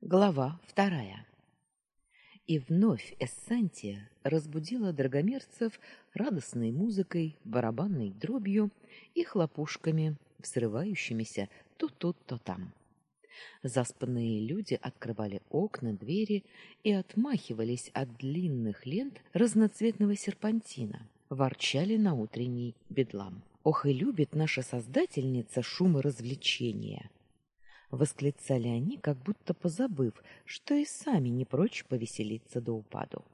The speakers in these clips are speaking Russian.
Глава вторая. И вновь Эссантия разбудила драгомерцев радостной музыкой, барабанной дробью и хлопушками, взрывающимися то тут, то там. Заспанные люди открывали окна, двери и отмахивались от длинных лент разноцветного серпантина, ворчали на утренний бедлам. Ох и любит наша создательница шум и развлечения восклицали они, как будто позабыв, что и сами не прочь повеселиться до упаду.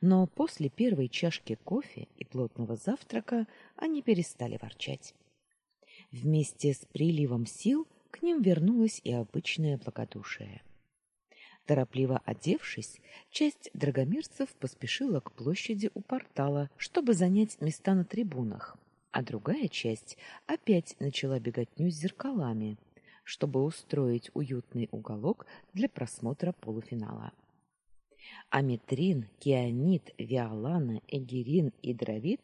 Но после первой чашки кофе и плотного завтрака они перестали ворчать. Вместе с приливом сил к ним вернулось и обычное благодушие. Торопливо одевшись, часть драгомирцев поспешила к площади у портала, чтобы занять места на трибунах, а другая часть опять начала беготню с зеркалами, чтобы устроить уютный уголок для просмотра полуфинала. Аметрин, Кианит, Виолана, Эгерин и Дравид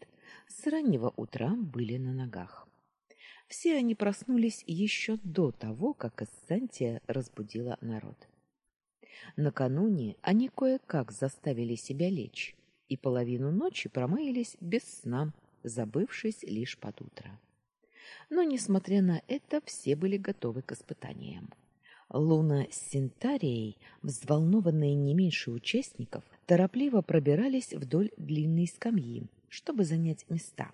с раннего утра были на ногах. Все они проснулись еще до того, как Эссантия разбудила народ. Накануне они кое-как заставили себя лечь и половину ночи промаялись без сна, забывшись лишь под утро. Но, несмотря на это, все были готовы к испытаниям. Луна с Синтарией, взволнованные не меньше участников, торопливо пробирались вдоль длинной скамьи, чтобы занять места.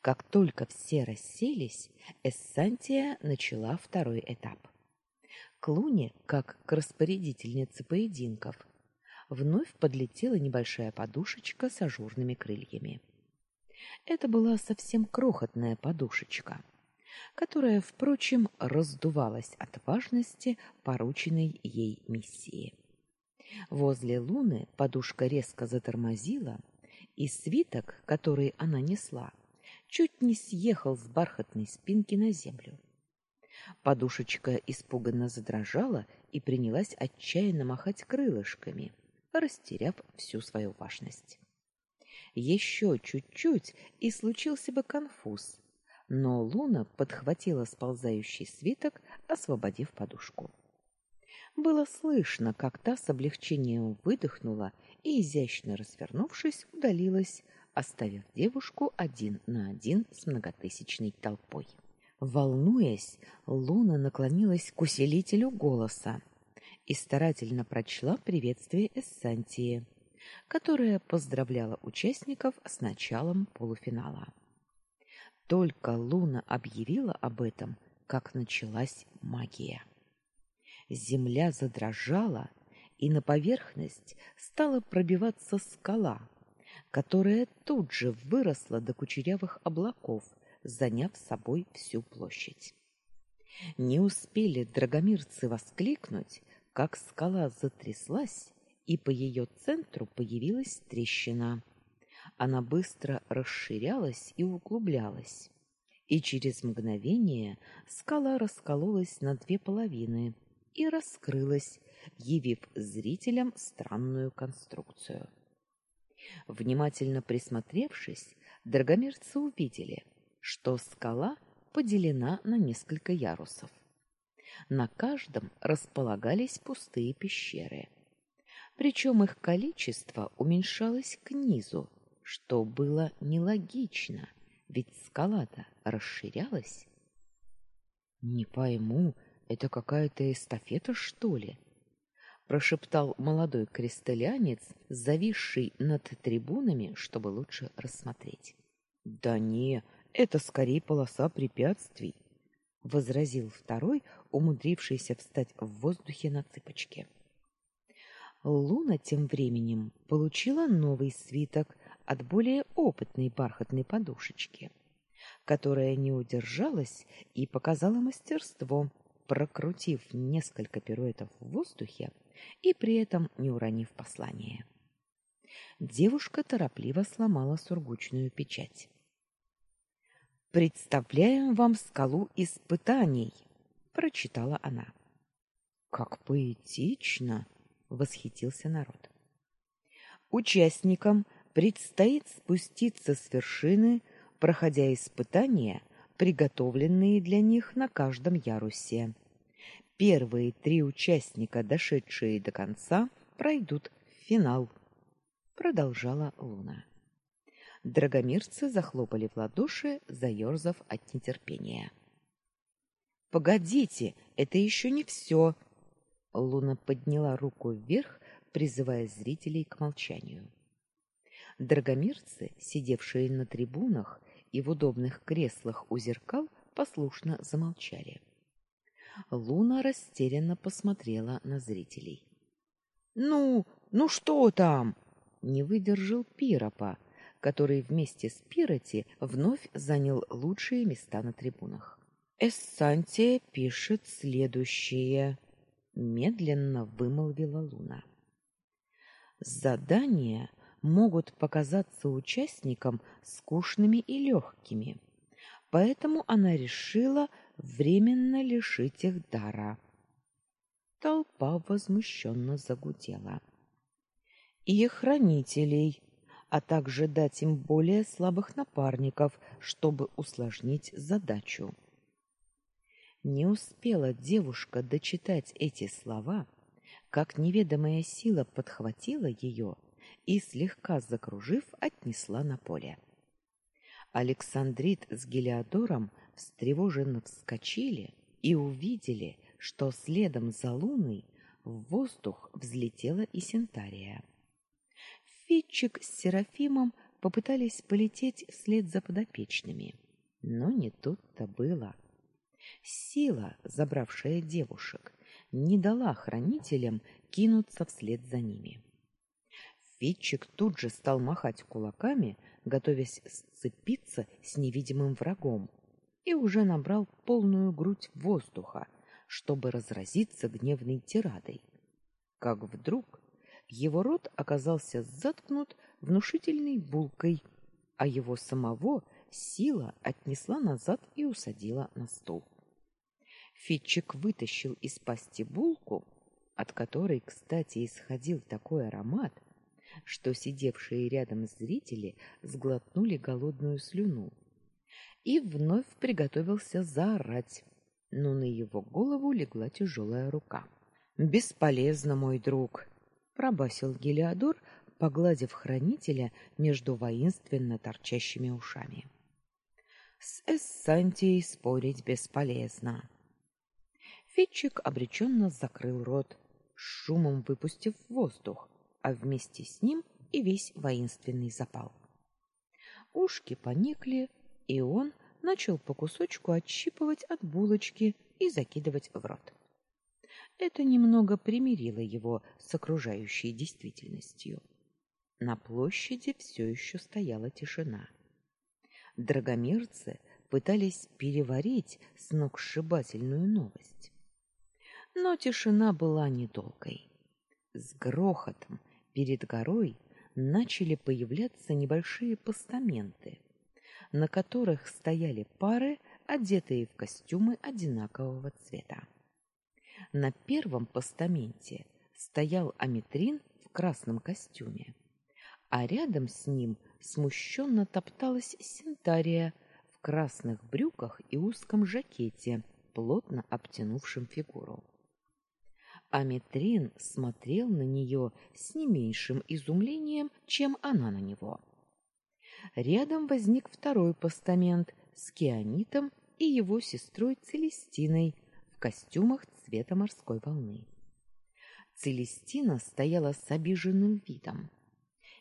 Как только все расселись, Эссантия начала второй этап. К Луне, как к распорядительнице поединков, вновь подлетела небольшая подушечка с ажурными крыльями. Это была совсем крохотная подушечка, которая, впрочем, раздувалась от важности порученной ей миссии. Возле Луны подушка резко затормозила, и свиток, который она несла, чуть не съехал с бархатной спинки на землю. Подушечка испуганно задрожала и принялась отчаянно махать крылышками, растеряв всю свою важность. Еще чуть-чуть, и случился бы конфуз. Но Луна подхватила сползающий свиток, освободив подушку. Было слышно, как та с облегчением выдохнула и, изящно развернувшись, удалилась, оставив девушку один на один с многотысячной толпой. Волнуясь, Луна наклонилась к усилителю голоса и старательно прочла приветствие Эссантии которая поздравляла участников с началом полуфинала. Только Луна объявила об этом, как началась магия. Земля задрожала, и на поверхность стала пробиваться скала, которая тут же выросла до кучерявых облаков, заняв собой всю площадь. Не успели драгомирцы воскликнуть, как скала затряслась, и по ее центру появилась трещина. Она быстро расширялась и углублялась. И через мгновение скала раскололась на две половины и раскрылась, явив зрителям странную конструкцию. Внимательно присмотревшись, драгомерцы увидели, что скала поделена на несколько ярусов. На каждом располагались пустые пещеры причем их количество уменьшалось к низу, что было нелогично, ведь скала-то расширялась. Не пойму, это какая-то эстафета, что ли? прошептал молодой крестелянец, зависший над трибунами, чтобы лучше рассмотреть. Да не, это скорее полоса препятствий, возразил второй, умудрившийся встать в воздухе на цыпочки. Луна тем временем получила новый свиток от более опытной бархатной подушечки, которая не удержалась и показала мастерство, прокрутив несколько пируэтов в воздухе и при этом не уронив послание. Девушка торопливо сломала сургучную печать. Представляем вам скалу испытаний, прочитала она. Как поэтично, восхитился народ. Участникам предстоит спуститься с вершины, проходя испытания, приготовленные для них на каждом ярусе. Первые три участника, дошедшие до конца, пройдут в финал, продолжала Луна. Драгомирцы захлопали в ладоши, заерзав от нетерпения. Погодите, это еще не все!» Луна подняла руку вверх, призывая зрителей к молчанию. Драгомирцы, сидевшие на трибунах и в удобных креслах у зеркал, послушно замолчали. Луна растерянно посмотрела на зрителей. Ну, ну что там? Не выдержал Пиропа, который вместе с Пироти вновь занял лучшие места на трибунах. Эссантия пишет следующее, медленно вымолвила Луна. Задания могут показаться участникам скучными и легкими, поэтому она решила временно лишить их дара. Толпа возмущенно загудела. И хранителей, а также дать им более слабых напарников, чтобы усложнить задачу. Не успела девушка дочитать эти слова, как неведомая сила подхватила ее и слегка закружив, отнесла на поле. Александрит с Гелиодором встревоженно вскочили и увидели, что следом за луной в воздух взлетела и Синтария. Фитчик с Серафимом попытались полететь вслед за подопечными, но не тут-то было. Сила, забравшая девушек, не дала хранителям кинуться вслед за ними. Фитчик тут же стал махать кулаками, готовясь сцепиться с невидимым врагом, и уже набрал полную грудь воздуха, чтобы разразиться гневной тирадой. Как вдруг его рот оказался заткнут внушительной булкой, а его самого сила отнесла назад и усадила на стул. Фитчик вытащил из пасти булку, от которой, кстати, исходил такой аромат, что сидевшие рядом зрители сглотнули голодную слюну и вновь приготовился заорать, но на его голову легла тяжелая рука. Бесполезно, мой друг, пробасил Гелиодор, погладив хранителя между воинственно торчащими ушами. С Эссантией спорить бесполезно. Фитчик обреченно закрыл рот, шумом выпустив воздух, а вместе с ним и весь воинственный запал. Ушки поникли, и он начал по кусочку отщипывать от булочки и закидывать в рот. Это немного примирило его с окружающей действительностью. На площади все еще стояла тишина. Драгомирцы пытались переварить сногсшибательную новость. Но тишина была недолгой. С грохотом перед горой начали появляться небольшие постаменты, на которых стояли пары, одетые в костюмы одинакового цвета. На первом постаменте стоял Аметрин в красном костюме, а рядом с ним смущенно топталась Синтария в красных брюках и узком жакете, плотно обтянувшем фигуру. Аметрин смотрел на нее с не меньшим изумлением, чем она на него. Рядом возник второй постамент с Кианитом и его сестрой Целестиной в костюмах цвета морской волны. Целестина стояла с обиженным видом.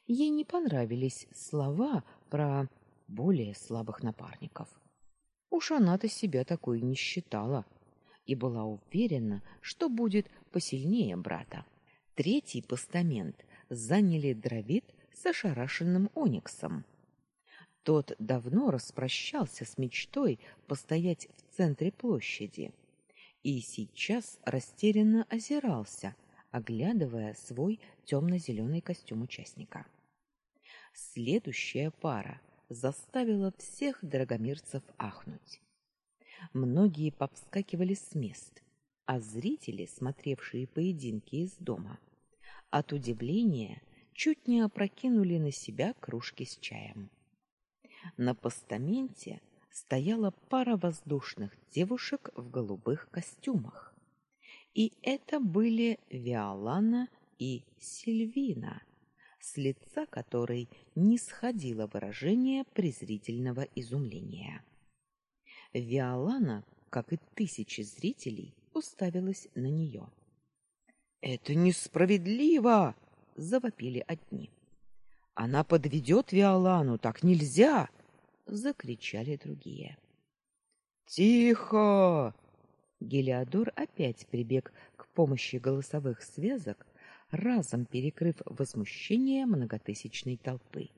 Ей не понравились слова про более слабых напарников. Уж она-то себя такой не считала и была уверена, что будет посильнее брата. Третий постамент заняли Дравид с ошарашенным Ониксом. Тот давно распрощался с мечтой постоять в центре площади и сейчас растерянно озирался, оглядывая свой темно зеленый костюм участника. Следующая пара заставила всех драгомирцев ахнуть. Многие повскакивали с мест, а зрители, смотревшие поединки из дома, от удивления чуть не опрокинули на себя кружки с чаем. На постаменте стояла пара воздушных девушек в голубых костюмах, И это были Виолана и Сильвина, с лица которой не сходило выражение презрительного изумления. Виолана, как и тысячи зрителей, уставилась на нее. Это несправедливо, завопили одни. Она подведет Виолану, так нельзя, закричали другие. Тихо! Гелиодор опять прибег к помощи голосовых связок, разом перекрыв возмущение многотысячной толпы.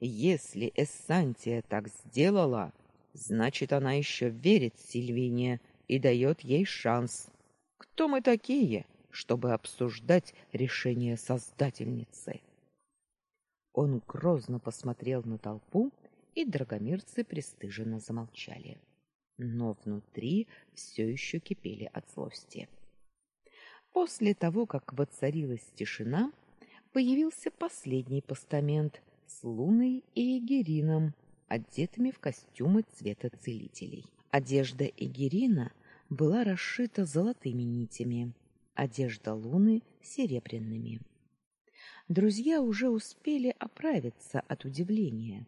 Если Эссантия так сделала, значит, она еще верит Сильвине и дает ей шанс. Кто мы такие, чтобы обсуждать решение создательницы? Он грозно посмотрел на толпу, и драгомирцы пристыженно замолчали. Но внутри все еще кипели от злости. После того, как воцарилась тишина, появился последний постамент с Луной и Эгерином, одетыми в костюмы цвета целителей. Одежда Эгерина была расшита золотыми нитями, одежда Луны серебряными. Друзья уже успели оправиться от удивления,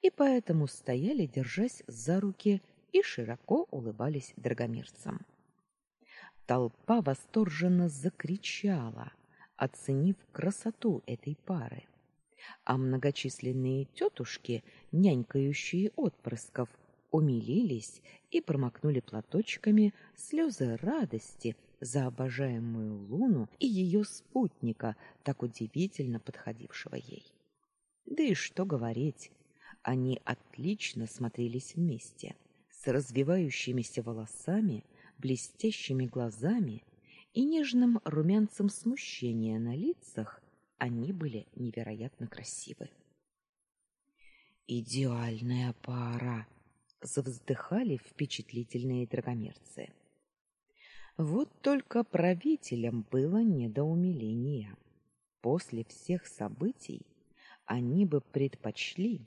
и поэтому стояли, держась за руки, и широко улыбались драгомирцам. Толпа восторженно закричала, оценив красоту этой пары. А многочисленные тетушки, нянькающие отпрысков, умилились и промокнули платочками слезы радости за обожаемую Луну и ее спутника, так удивительно подходившего ей. Да и что говорить, они отлично смотрелись вместе, с развивающимися волосами блестящими глазами и нежным румянцем смущения на лицах, они были невероятно красивы. Идеальная пара, завздыхали впечатлительные драгомерцы. Вот только правителям было не до умиления. После всех событий они бы предпочли,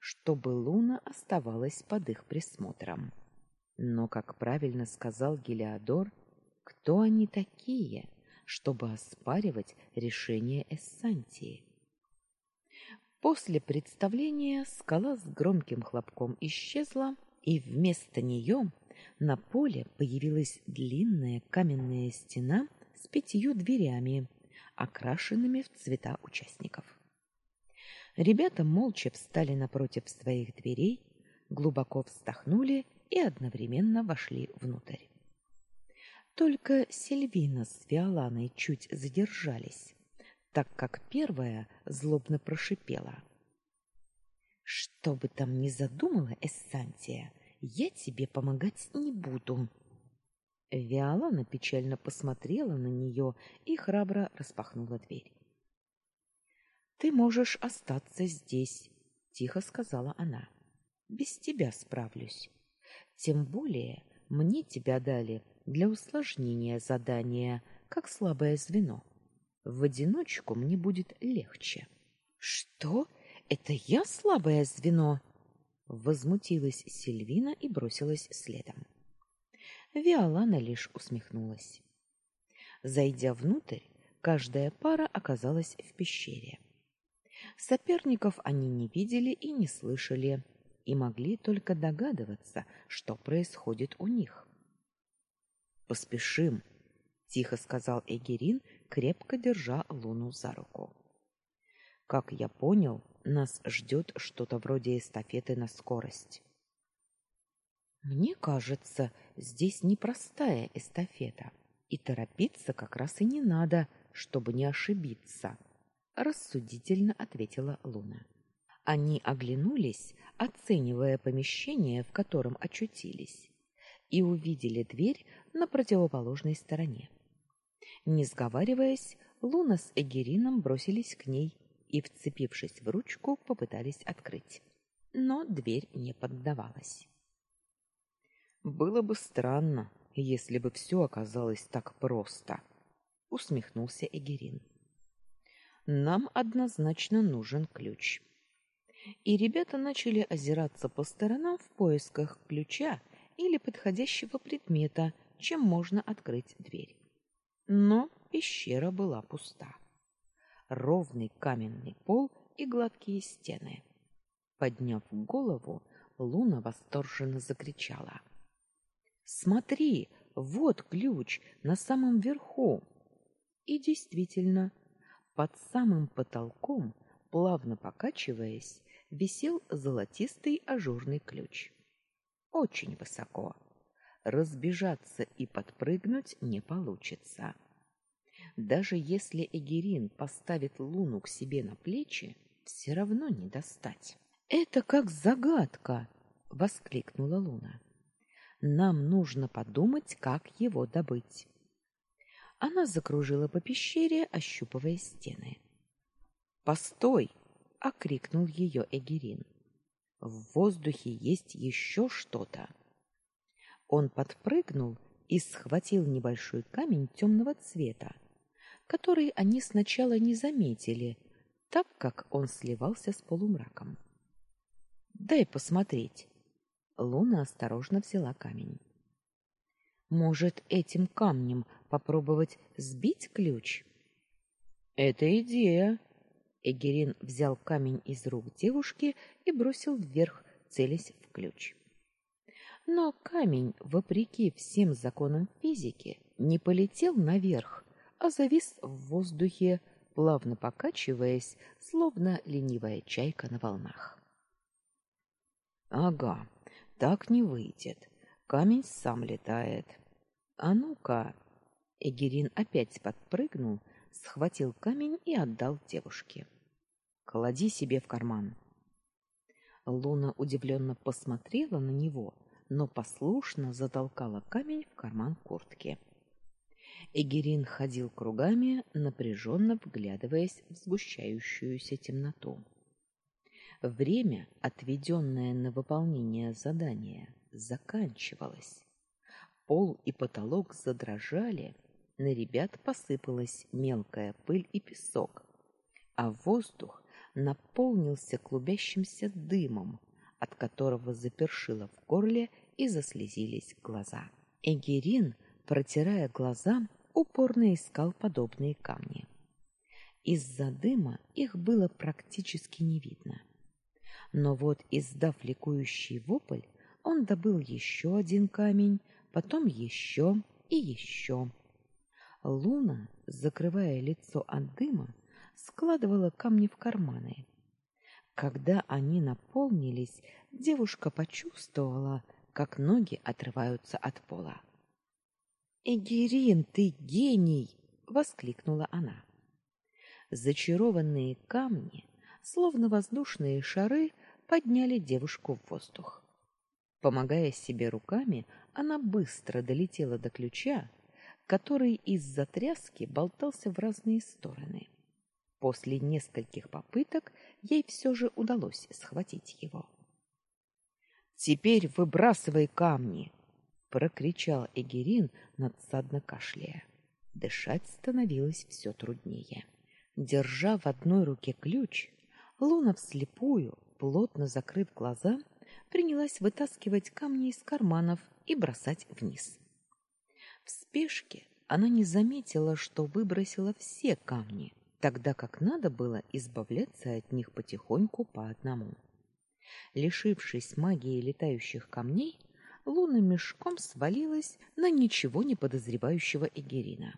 чтобы Луна оставалась под их присмотром. Но, как правильно сказал Гелиодор, кто они такие, чтобы оспаривать решение Эссантии? После представления скала с громким хлопком исчезла, и вместо нее на поле появилась длинная каменная стена с пятью дверями, окрашенными в цвета участников. Ребята молча встали напротив своих дверей, глубоко вздохнули и одновременно вошли внутрь. Только Сильвина с Виоланой чуть задержались, так как первая злобно прошипела: "Что бы там ни задумала Эссантия, я тебе помогать не буду". Виолана печально посмотрела на нее и храбро распахнула дверь. Ты можешь остаться здесь, тихо сказала она. Без тебя справлюсь. Тем более мне тебя дали для усложнения задания, как слабое звено. В одиночку мне будет легче. Что? Это я слабое звено? возмутилась Сильвина и бросилась следом. Виолана лишь усмехнулась. Зайдя внутрь, каждая пара оказалась в пещере. Соперников они не видели и не слышали, и могли только догадываться, что происходит у них. Поспешим, тихо сказал Эгерин, крепко держа Луну за руку. Как я понял, нас ждет что-то вроде эстафеты на скорость. Мне кажется, здесь непростая эстафета, и торопиться как раз и не надо, чтобы не ошибиться, рассудительно ответила Луна. Они оглянулись, оценивая помещение, в котором очутились, и увидели дверь на противоположной стороне. Не сговариваясь, Луна с Эгерином бросились к ней и, вцепившись в ручку, попытались открыть. Но дверь не поддавалась. Было бы странно, если бы все оказалось так просто, усмехнулся Эгерин. Нам однозначно нужен ключ и ребята начали озираться по сторонам в поисках ключа или подходящего предмета, чем можно открыть дверь. Но пещера была пуста. Ровный каменный пол и гладкие стены. Подняв голову, Луна восторженно закричала: "Смотри, вот ключ на самом верху!" И действительно, под самым потолком, плавно покачиваясь, висел золотистый ажурный ключ. Очень высоко. Разбежаться и подпрыгнуть не получится. Даже если Эгерин поставит Луну к себе на плечи, все равно не достать. Это как загадка, воскликнула Луна. Нам нужно подумать, как его добыть. Она закружила по пещере, ощупывая стены. "Постой!" окрикнул ее Эгерин. В воздухе есть еще что-то. Он подпрыгнул и схватил небольшой камень темного цвета, который они сначала не заметили, так как он сливался с полумраком. Дай посмотреть. Луна осторожно взяла камень. Может, этим камнем попробовать сбить ключ? Это идея, Эгерин взял камень из рук девушки и бросил вверх, целясь в ключ. Но камень, вопреки всем законам физики, не полетел наверх, а завис в воздухе, плавно покачиваясь, словно ленивая чайка на волнах. Ага, так не выйдет. Камень сам летает. А ну-ка. Эгерин опять подпрыгнул, схватил камень и отдал девушке. Клади себе в карман. Луна удивленно посмотрела на него, но послушно затолкала камень в карман куртки. Эгерин ходил кругами, напряженно вглядываясь в сгущающуюся темноту. Время, отведенное на выполнение задания, заканчивалось. Пол и потолок задрожали, на ребят посыпалась мелкая пыль и песок, а воздух наполнился клубящимся дымом, от которого запершило в горле и заслезились глаза. Эгерин, протирая глаза, упорно искал подобные камни. Из-за дыма их было практически не видно. Но вот, издав ликующий вопль, он добыл еще один камень, потом еще и еще. Луна, закрывая лицо от дыма, складывала камни в карманы. Когда они наполнились, девушка почувствовала, как ноги отрываются от пола. "Эгерин, ты гений!" воскликнула она. Зачарованные камни, словно воздушные шары, подняли девушку в воздух. Помогая себе руками, она быстро долетела до ключа, который из-за тряски болтался в разные стороны. После нескольких попыток ей все же удалось схватить его. Теперь выбрасывай камни, прокричал Эгерин, надсадно кашляя. Дышать становилось все труднее. Держа в одной руке ключ, Луна вслепую, плотно закрыв глаза, принялась вытаскивать камни из карманов и бросать вниз. В спешке она не заметила, что выбросила все камни, тогда как надо было избавляться от них потихоньку по одному. Лишившись магии летающих камней, Луна мешком свалилась на ничего не подозревающего Эгерина.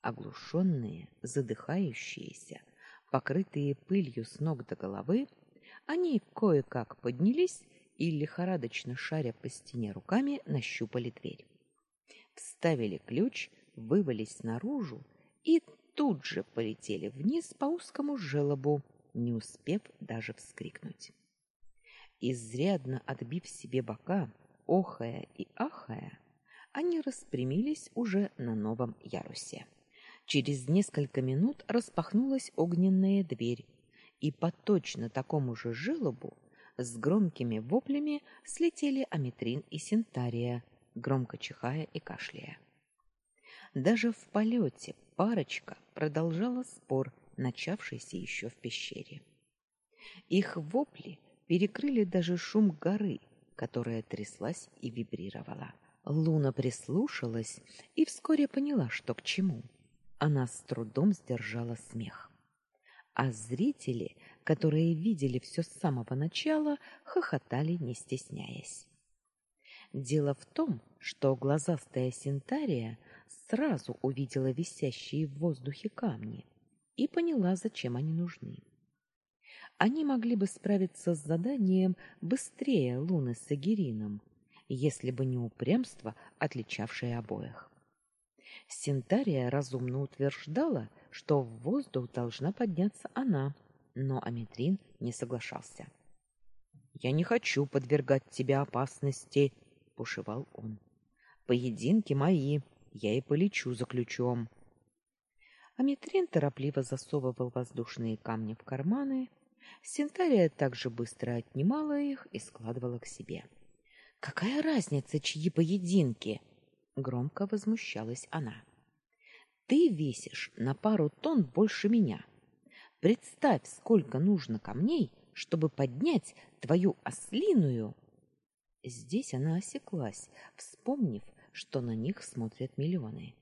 Оглушенные, задыхающиеся, покрытые пылью с ног до головы, они кое-как поднялись и лихорадочно шаря по стене руками нащупали дверь. Вставили ключ, вывалились наружу и тут же полетели вниз по узкому желобу, не успев даже вскрикнуть. Изрядно отбив себе бока, охая и ахая, они распрямились уже на новом ярусе. Через несколько минут распахнулась огненная дверь, и по точно такому же желобу с громкими воплями слетели Аметрин и Синтария, громко чихая и кашляя. Даже в полете парочка продолжала спор, начавшийся еще в пещере. Их вопли перекрыли даже шум горы, которая тряслась и вибрировала. Луна прислушалась и вскоре поняла, что к чему. Она с трудом сдержала смех. А зрители, которые видели все с самого начала, хохотали, не стесняясь. Дело в том, что глазастая Синтария сразу увидела висящие в воздухе камни и поняла, зачем они нужны. Они могли бы справиться с заданием быстрее Луны с Агирином, если бы не упрямство, отличавшее обоих. Синтария разумно утверждала, что в воздух должна подняться она, но Аметрин не соглашался. Я не хочу подвергать тебя опасности, бушевал он. Поединки мои, я и полечу за ключом. Аметрин торопливо засовывал воздушные камни в карманы, Синтария также быстро отнимала их и складывала к себе. Какая разница, чьи поединки? громко возмущалась она. Ты весишь на пару тонн больше меня. Представь, сколько нужно камней, чтобы поднять твою ослиную. Здесь она осеклась, вспомнив, что на них смотрят миллионы.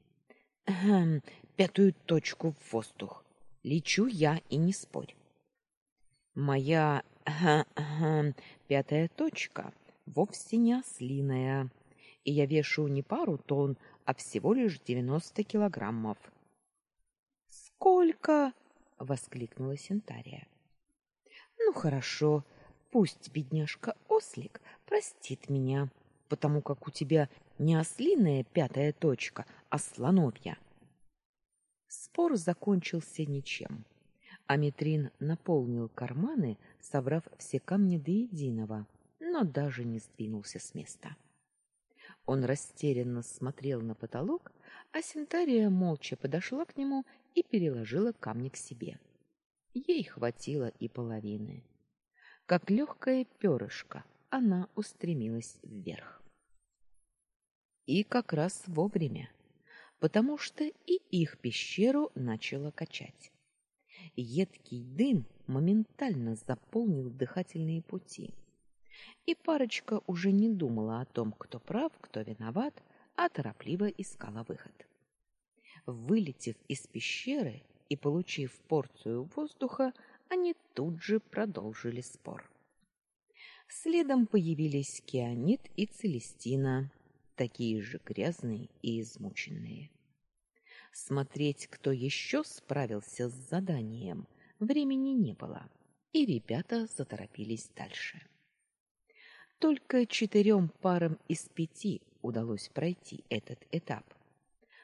Хм, пятую точку в воздух. Лечу я и не спорь. Моя пятая точка вовсе не ослиная, и я вешу не пару тонн, а всего лишь девяносто килограммов. Сколько? воскликнула Синтария. Ну хорошо, пусть бедняжка Ослик простит меня, потому как у тебя не ослиная пятая точка, а слоновья. Спор закончился ничем. Аметрин наполнил карманы, собрав все камни до единого, но даже не сдвинулся с места. Он растерянно смотрел на потолок, а Синтария молча подошла к нему и переложила камни к себе. Ей хватило и половины. Как легкое перышко, она устремилась вверх. И как раз вовремя, потому что и их пещеру начало качать. Едкий дым моментально заполнил дыхательные пути. И парочка уже не думала о том, кто прав, кто виноват, а торопливо искала выход. Вылетев из пещеры и получив порцию воздуха, они тут же продолжили спор. Следом появились Кианит и Целестина, такие же грязные и измученные. Смотреть, кто еще справился с заданием, времени не было, и ребята заторопились дальше. Только четырем парам из пяти удалось пройти этот этап.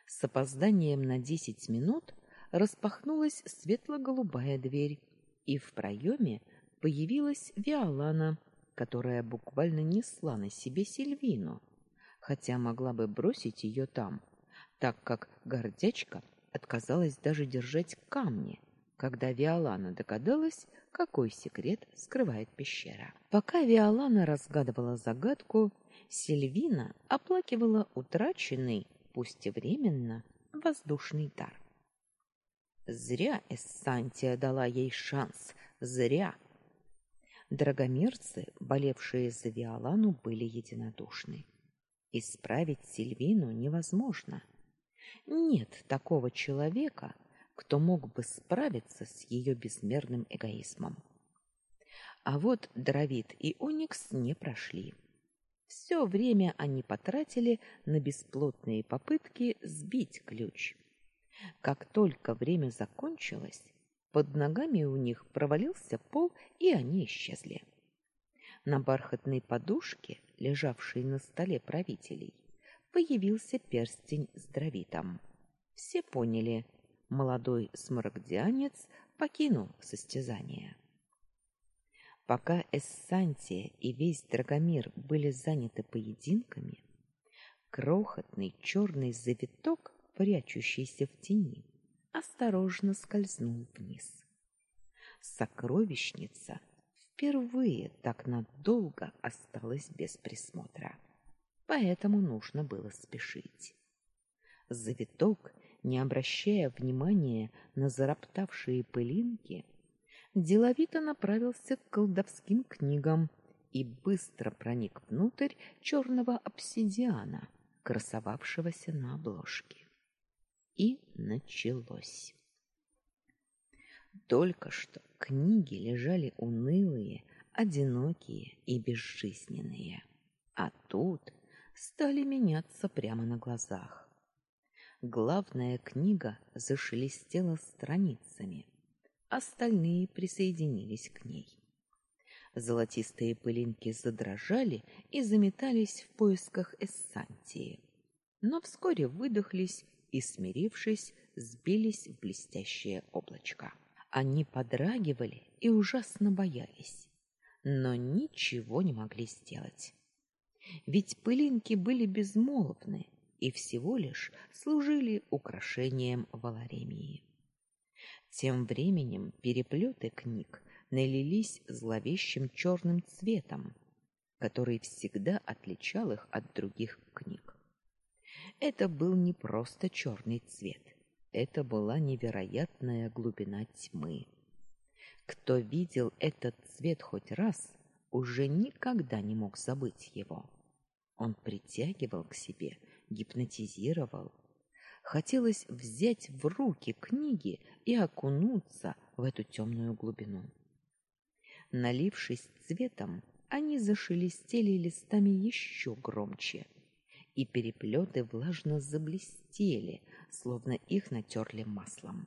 С опозданием на десять минут распахнулась светло-голубая дверь, и в проеме появилась Виолана, которая буквально несла на себе Сильвину, хотя могла бы бросить ее там, так как гордячка отказалась даже держать камни, когда Виолана догадалась, какой секрет скрывает пещера. Пока Виолана разгадывала загадку, Сильвина оплакивала утраченный, пусть и временно, воздушный дар. Зря Эссантия дала ей шанс, зря. Драгомирцы, болевшие за Виолану, были единодушны. Исправить Сильвину невозможно. Нет такого человека, кто мог бы справиться с ее безмерным эгоизмом. А вот Дравид и Оникс не прошли. Все время они потратили на бесплотные попытки сбить ключ. Как только время закончилось, под ногами у них провалился пол, и они исчезли. На бархатной подушке, лежавшей на столе правителей, появился перстень с дровитом. Все поняли, молодой смарагдианец покинул состязание. Пока Эссантия и весь Драгомир были заняты поединками, крохотный черный завиток, прячущийся в тени, осторожно скользнул вниз. Сокровищница впервые так надолго осталась без присмотра, поэтому нужно было спешить. Завиток не обращая внимания на зароптавшие пылинки, деловито направился к колдовским книгам и быстро проник внутрь черного обсидиана, красовавшегося на обложке. И началось. Только что книги лежали унылые, одинокие и безжизненные, а тут стали меняться прямо на глазах. Главная книга зашелестела страницами, остальные присоединились к ней. Золотистые пылинки задрожали и заметались в поисках эссантии, но вскоре выдохлись и, смирившись, сбились в блестящее облачко. Они подрагивали и ужасно боялись, но ничего не могли сделать. Ведь пылинки были безмолвны и всего лишь служили украшением Валаремии. Тем временем переплеты книг налились зловещим черным цветом, который всегда отличал их от других книг. Это был не просто черный цвет, это была невероятная глубина тьмы. Кто видел этот цвет хоть раз, уже никогда не мог забыть его. Он притягивал к себе, гипнотизировал. Хотелось взять в руки книги и окунуться в эту темную глубину. Налившись цветом, они зашелестели листами еще громче, и переплеты влажно заблестели, словно их натерли маслом.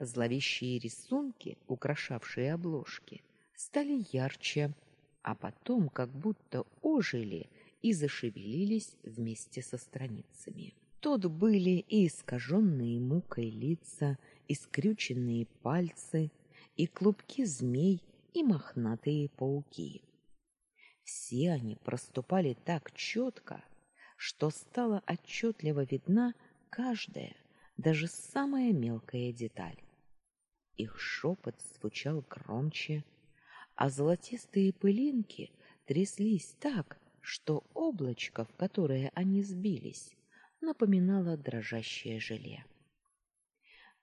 Зловещие рисунки, украшавшие обложки, стали ярче, а потом как будто ожили и зашевелились вместе со страницами. Тут были и искаженные мукой лица, и скрюченные пальцы, и клубки змей, и мохнатые пауки. Все они проступали так четко, что стала отчетливо видна каждая, даже самая мелкая деталь. Их шепот звучал громче, а золотистые пылинки тряслись так, что облачко, в которое они сбились, напоминало дрожащее желе.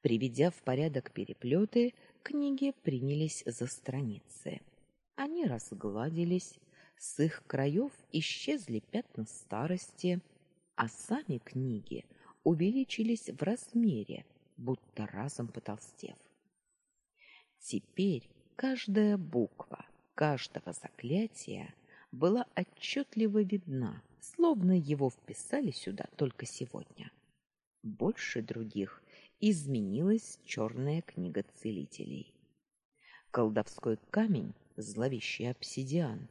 Приведя в порядок переплеты, книги принялись за страницы. Они разгладились, с их краев исчезли пятна старости, а сами книги увеличились в размере, будто разом потолстев. Теперь каждая буква каждого заклятия была отчетливо видна, словно его вписали сюда только сегодня. Больше других изменилась черная книга целителей. Колдовской камень, зловещий обсидиан,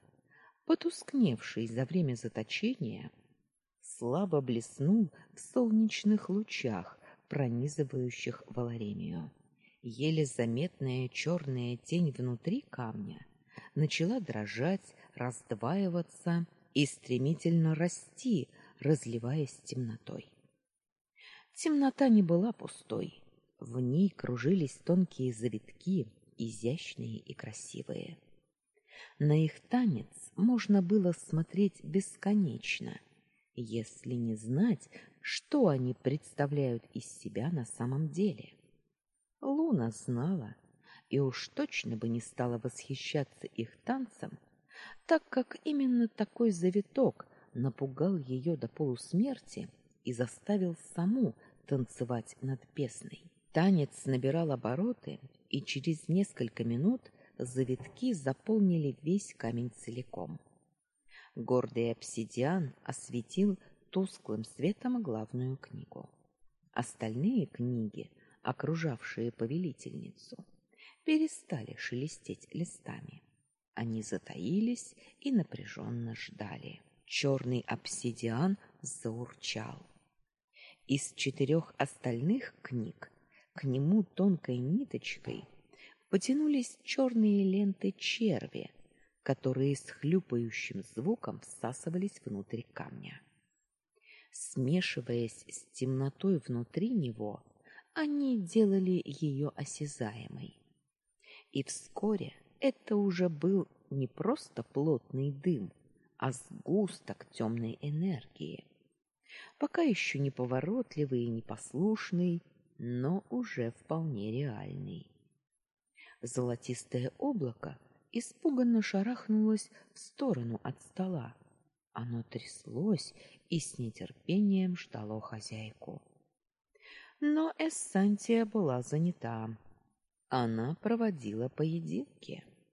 потускневший за время заточения, слабо блеснул в солнечных лучах, пронизывающих Валаремию. Еле заметная черная тень внутри камня начала дрожать, раздваиваться и стремительно расти, разливаясь темнотой. Темнота не была пустой. В ней кружились тонкие завитки, изящные и красивые. На их танец можно было смотреть бесконечно, если не знать, что они представляют из себя на самом деле. Луна знала и уж точно бы не стала восхищаться их танцем, так как именно такой завиток напугал ее до полусмерти и заставил саму танцевать над песной. Танец набирал обороты, и через несколько минут завитки заполнили весь камень целиком. Гордый обсидиан осветил тусклым светом главную книгу. Остальные книги, окружавшие повелительницу, перестали шелестеть листами. Они затаились и напряженно ждали. Черный обсидиан заурчал. Из четырех остальных книг к нему тонкой ниточкой потянулись черные ленты черви, которые с хлюпающим звуком всасывались внутрь камня. Смешиваясь с темнотой внутри него, они делали ее осязаемой. И вскоре это уже был не просто плотный дым, а сгусток темной энергии пока еще не поворотливый и непослушный, но уже вполне реальный. Золотистое облако испуганно шарахнулось в сторону от стола. Оно тряслось и с нетерпением ждало хозяйку. Но Эссантия была занята. Она проводила поединки.